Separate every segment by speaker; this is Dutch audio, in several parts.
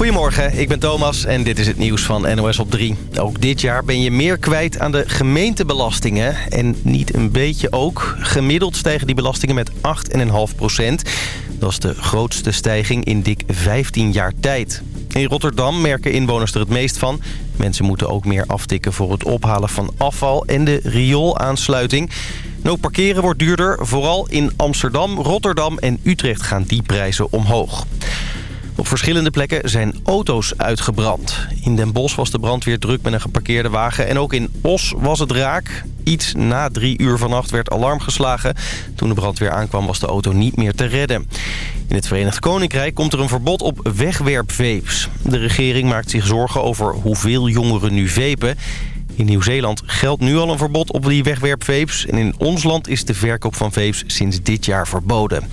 Speaker 1: Goedemorgen, ik ben Thomas en dit is het nieuws van NOS op 3. Ook dit jaar ben je meer kwijt aan de gemeentebelastingen. En niet een beetje ook. Gemiddeld stijgen die belastingen met 8,5 procent. Dat is de grootste stijging in dik 15 jaar tijd. In Rotterdam merken inwoners er het meest van. Mensen moeten ook meer aftikken voor het ophalen van afval en de rioolaansluiting. Ook parkeren wordt duurder. Vooral in Amsterdam, Rotterdam en Utrecht gaan die prijzen omhoog. Op verschillende plekken zijn auto's uitgebrand. In Den Bosch was de brandweer druk met een geparkeerde wagen. En ook in Os was het raak. Iets na drie uur vannacht werd alarm geslagen. Toen de brandweer aankwam was de auto niet meer te redden. In het Verenigd Koninkrijk komt er een verbod op wegwerpvapes. De regering maakt zich zorgen over hoeveel jongeren nu vapen. In Nieuw-Zeeland geldt nu al een verbod op die wegwerpvapes. En in ons land is de verkoop van vapes sinds dit jaar verboden.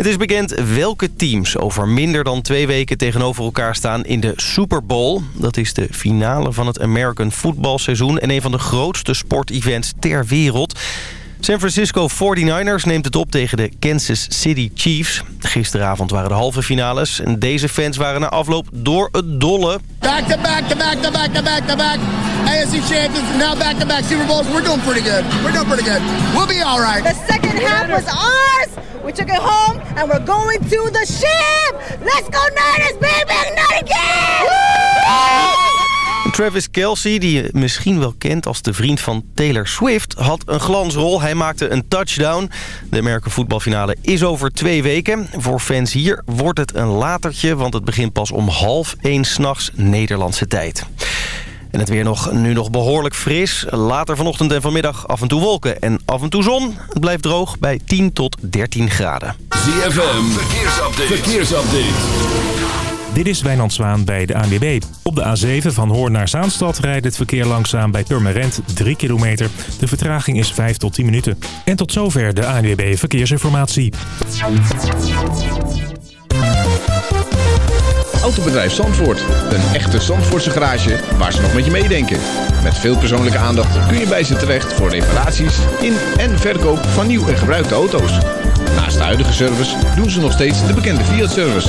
Speaker 1: Het is bekend welke teams over minder dan twee weken tegenover elkaar staan in de Super Bowl. Dat is de finale van het American voetbalseizoen en een van de grootste sportevents ter wereld. San Francisco 49ers neemt het op tegen de Kansas City Chiefs. Gisteravond waren de halve finales en deze fans waren na afloop door het dolle.
Speaker 2: Back to back to back to back to back to back. AFC champions now back to back Super Bowls. We're doing pretty good. We're doing pretty good. We'll be all right.
Speaker 3: The second half was ours. We took it home and we're going to the ship. Let's go Niners, baby! Not again!
Speaker 1: Travis Kelsey, die je misschien wel kent als de vriend van Taylor Swift... had een glansrol. Hij maakte een touchdown. De Amerika voetbalfinale is over twee weken. Voor fans hier wordt het een latertje... want het begint pas om half één s'nachts Nederlandse tijd. En het weer nog, nu nog behoorlijk fris. Later vanochtend en vanmiddag af en toe wolken en af en toe zon. Het blijft droog bij 10 tot 13 graden.
Speaker 4: ZFM, verkeersupdate. verkeersupdate.
Speaker 5: Dit is Wijnand Zwaan bij de ANWB. Op de A7 van Hoorn naar Zaanstad rijdt het verkeer langzaam bij Purmerend 3 kilometer. De vertraging is 5 tot 10 minuten. En tot zover de ANWB Verkeersinformatie.
Speaker 6: Autobedrijf Zandvoort. Een echte Zandvoortse garage waar ze nog met je meedenken. Met veel persoonlijke aandacht kun je bij ze terecht voor reparaties in en verkoop van nieuw en gebruikte auto's. Naast de huidige service doen ze nog steeds de bekende Fiat-service.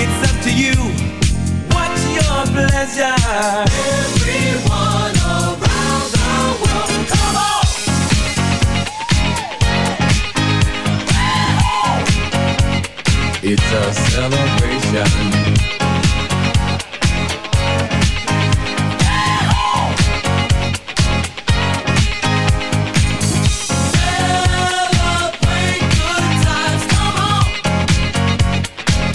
Speaker 7: It's up to you. What's your pleasure? Everyone around the world, come on! It's a celebration.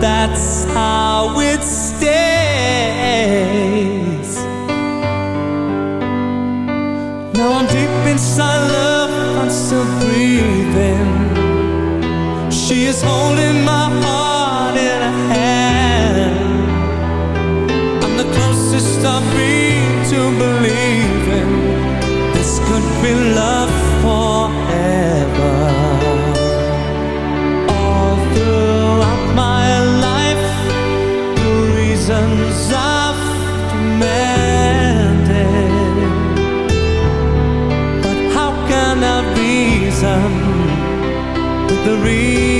Speaker 4: That's how we victory.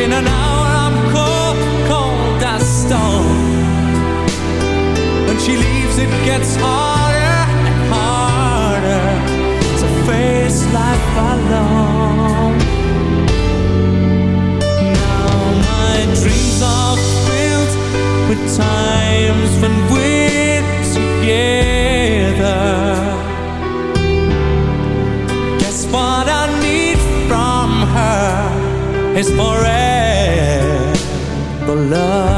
Speaker 4: In an hour I'm cold, cold as stone. When she leaves it gets harder and harder To face life alone. Now my dreams are filled with times when we is forever love.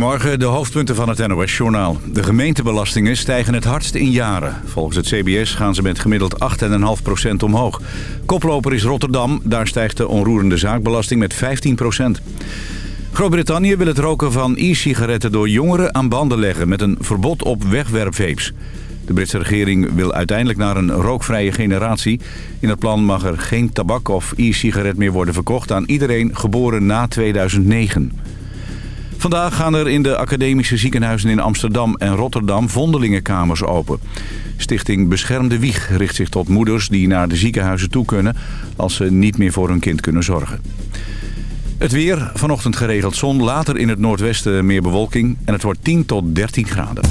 Speaker 8: Goedemorgen, de hoofdpunten van het NOS-journaal. De gemeentebelastingen stijgen het hardst in jaren. Volgens het CBS gaan ze met gemiddeld 8,5% omhoog. Koploper is Rotterdam, daar stijgt de onroerende zaakbelasting met 15%. Groot-Brittannië wil het roken van e-sigaretten door jongeren aan banden leggen... met een verbod op wegwerpvapes. De Britse regering wil uiteindelijk naar een rookvrije generatie. In het plan mag er geen tabak of e-sigaret meer worden verkocht... aan iedereen geboren na 2009. Vandaag gaan er in de academische ziekenhuizen in Amsterdam en Rotterdam vondelingenkamers open. Stichting Beschermde Wieg richt zich tot moeders die naar de ziekenhuizen toe kunnen... als ze niet meer voor hun kind kunnen zorgen. Het weer, vanochtend geregeld zon, later in het noordwesten meer bewolking... en het wordt 10 tot 13 graden.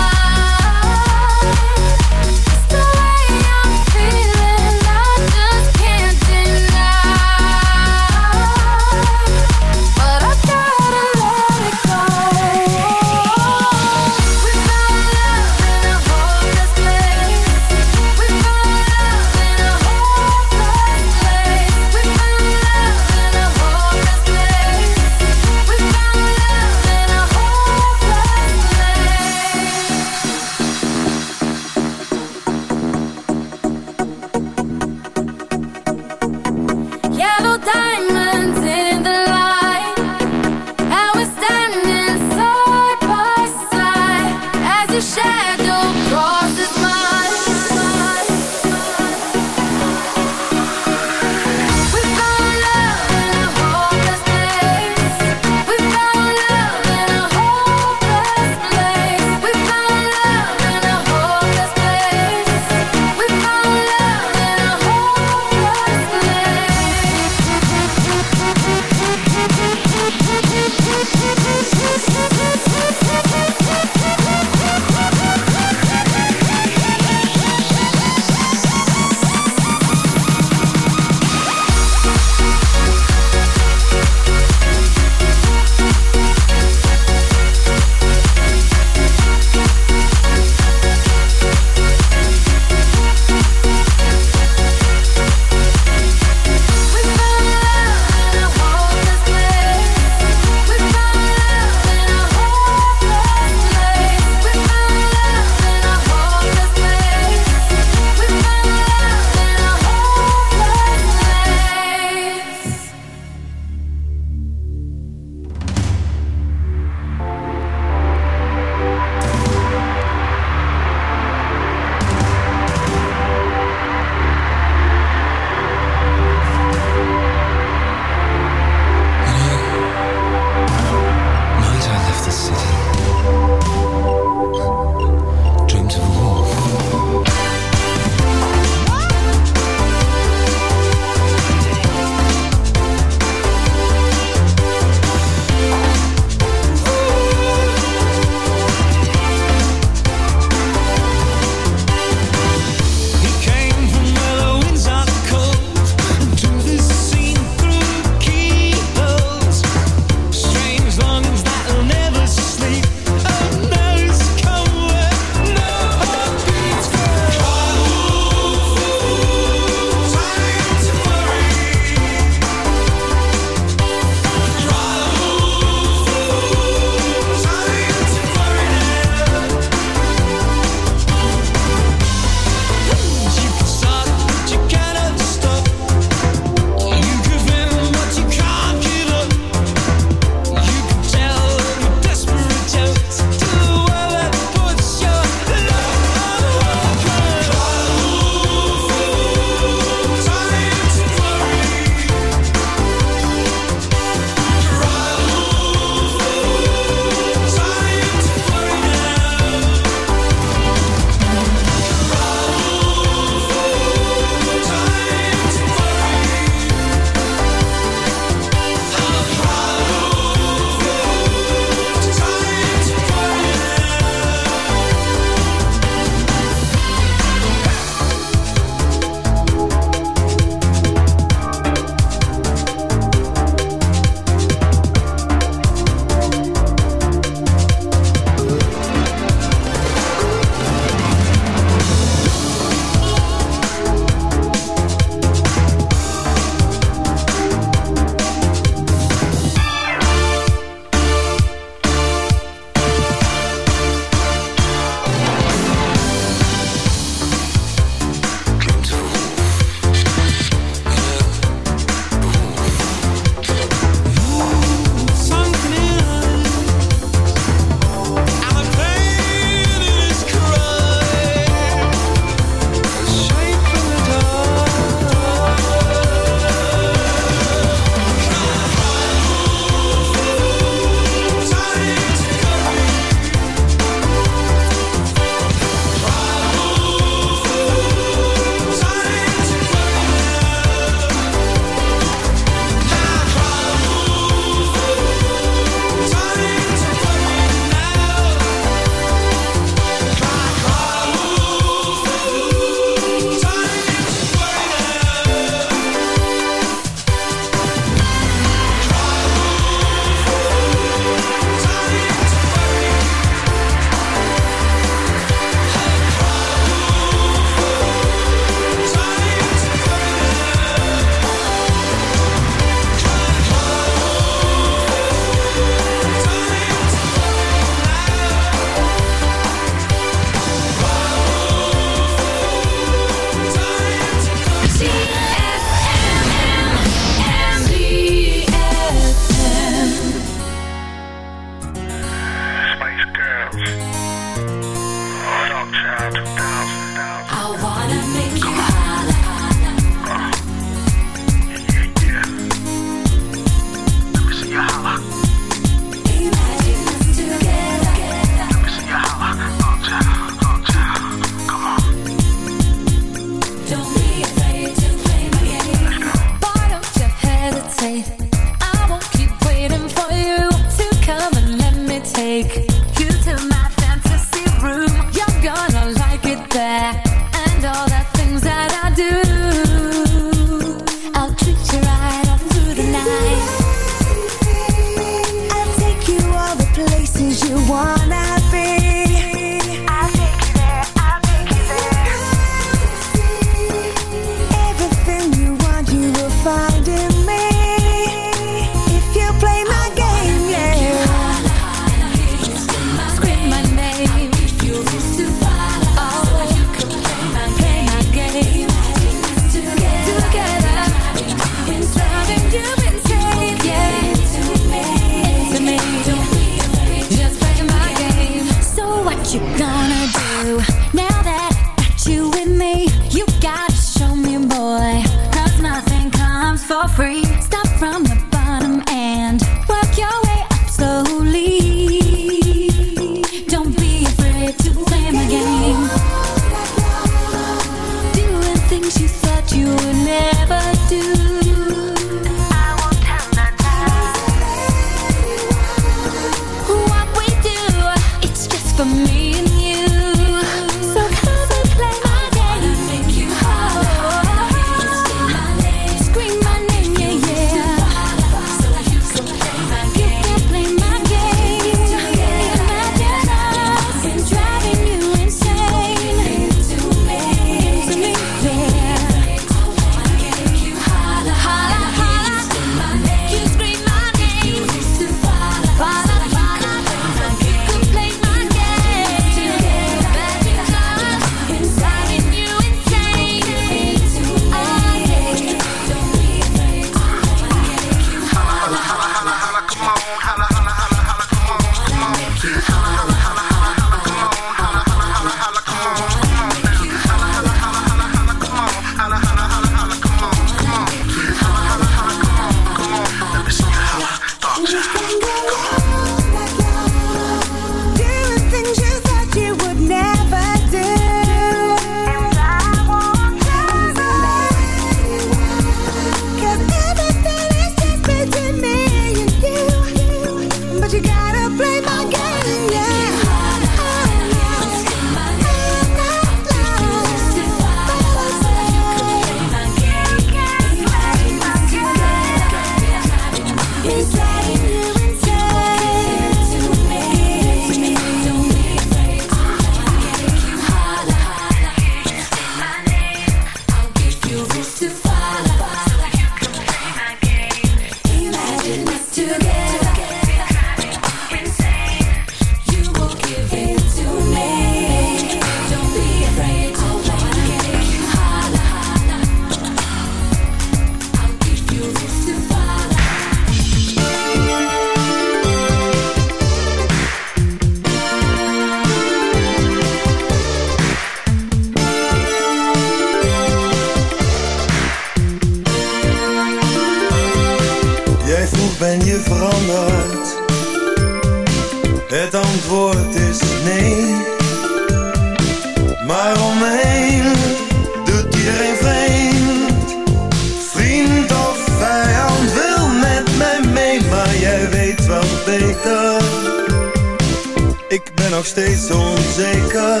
Speaker 9: Ik ben nog steeds onzeker.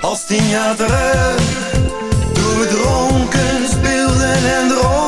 Speaker 9: Als tien jaar terug Toen we dronken speelden en
Speaker 10: dronken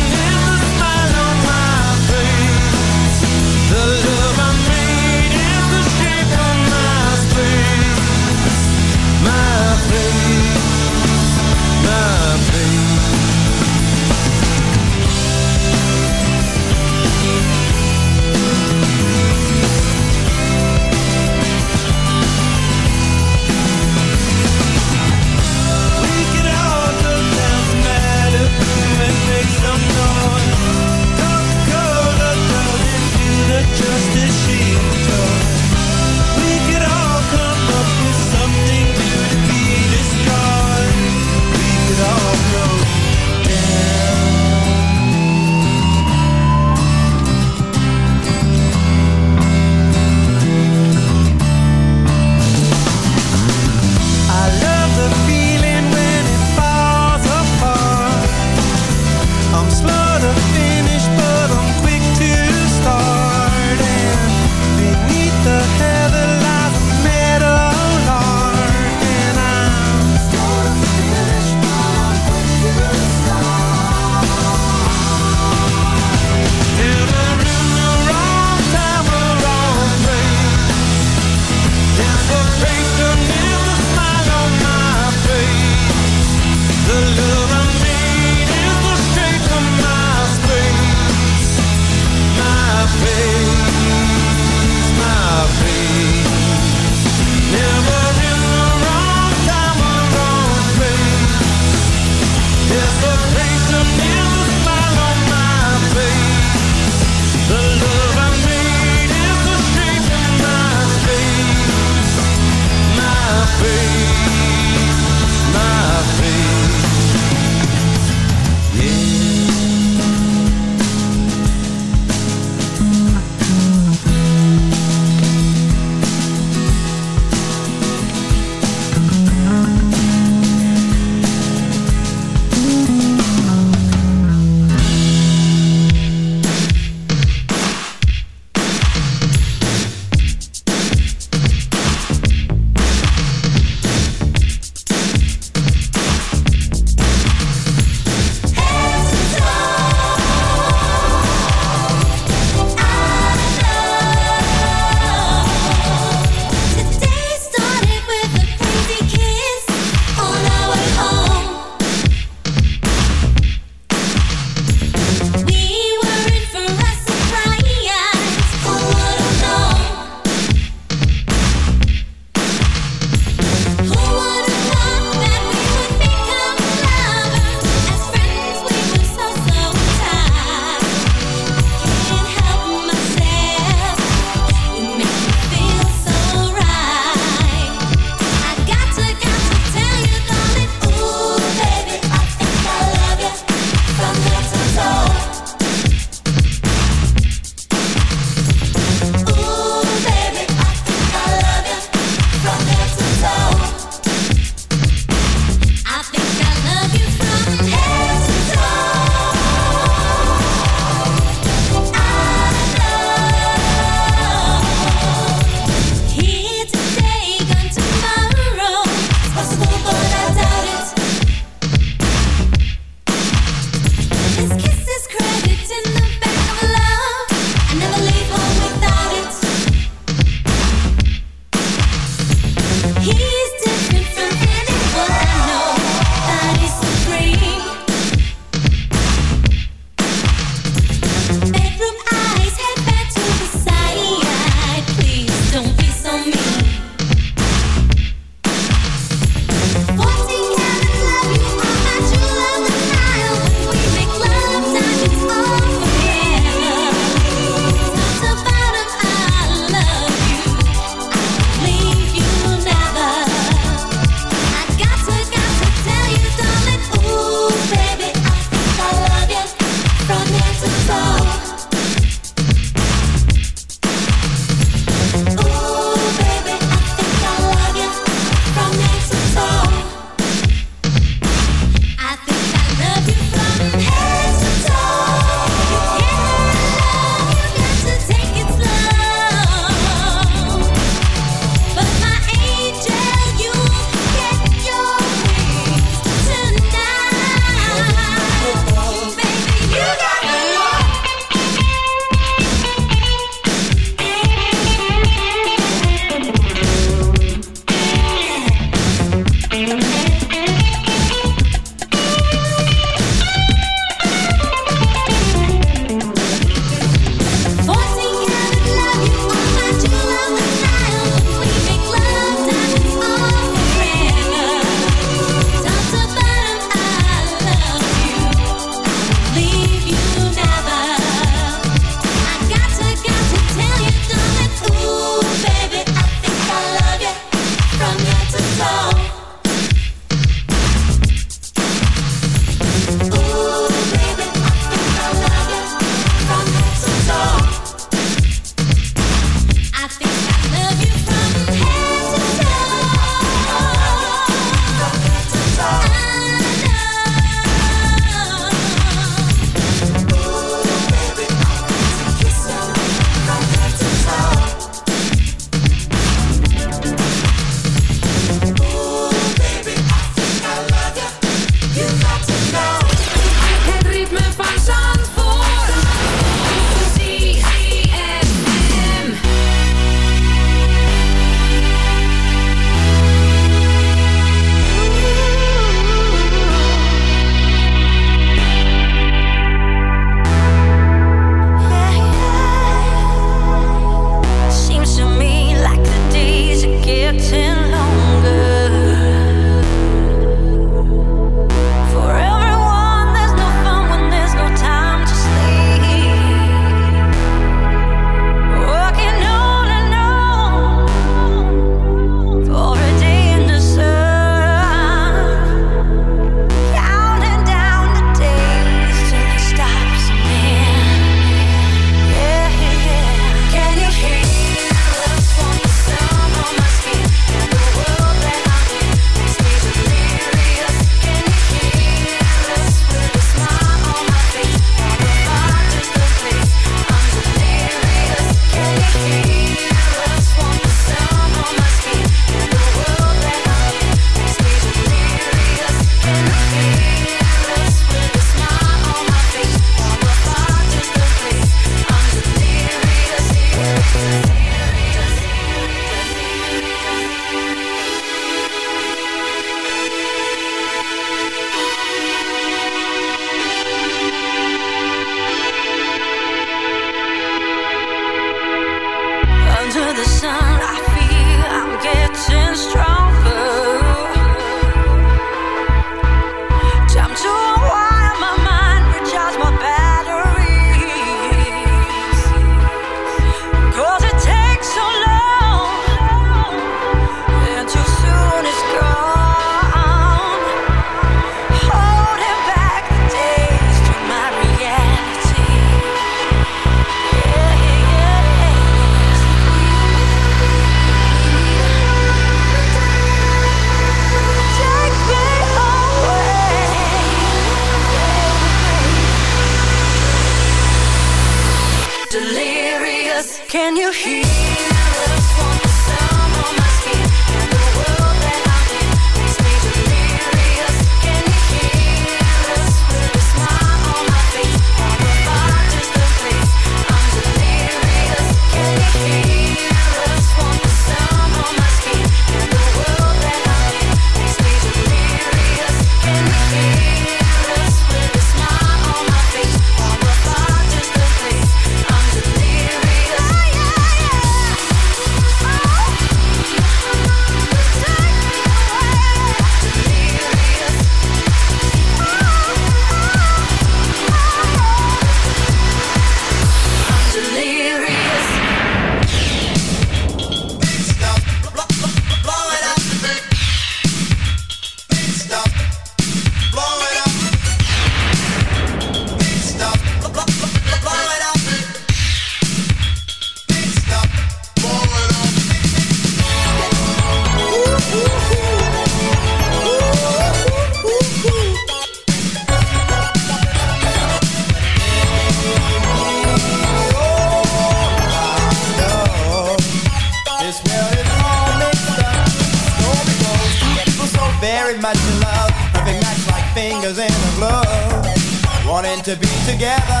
Speaker 10: fingers in a glove, wanting to be together.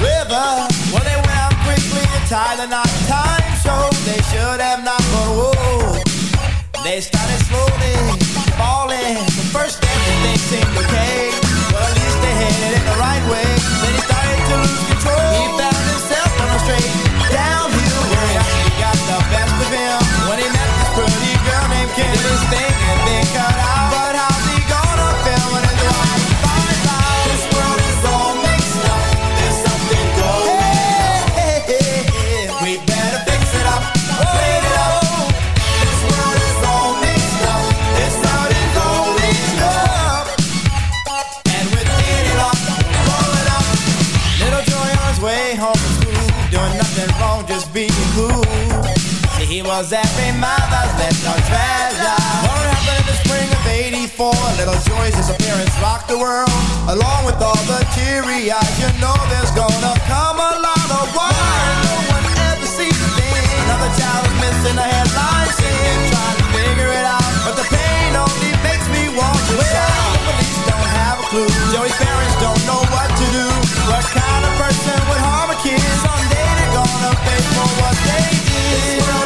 Speaker 10: River, well they went out quickly and tied the knot. Time showed they should have not, but whoa, they started slowly falling. The first everything seemed okay, well at least they headed in the right way. Then he started to lose control. He found himself on a straight downhill road. He got the best of him when he met this pretty girl named Kim. Did his thing and
Speaker 11: treasure. What happened in the spring of 84? Little Joy's disappearance rocked the world. Along with all the teary eyes, you know there's gonna come a lot of war. No one ever sees a thing. Another child is missing a headline scene. Trying to figure it out, but the pain only makes me want to shout. The police don't have a clue. Joey's parents don't know what to do. What kind of person would harm a kid? Someday they're gonna pay for what they did.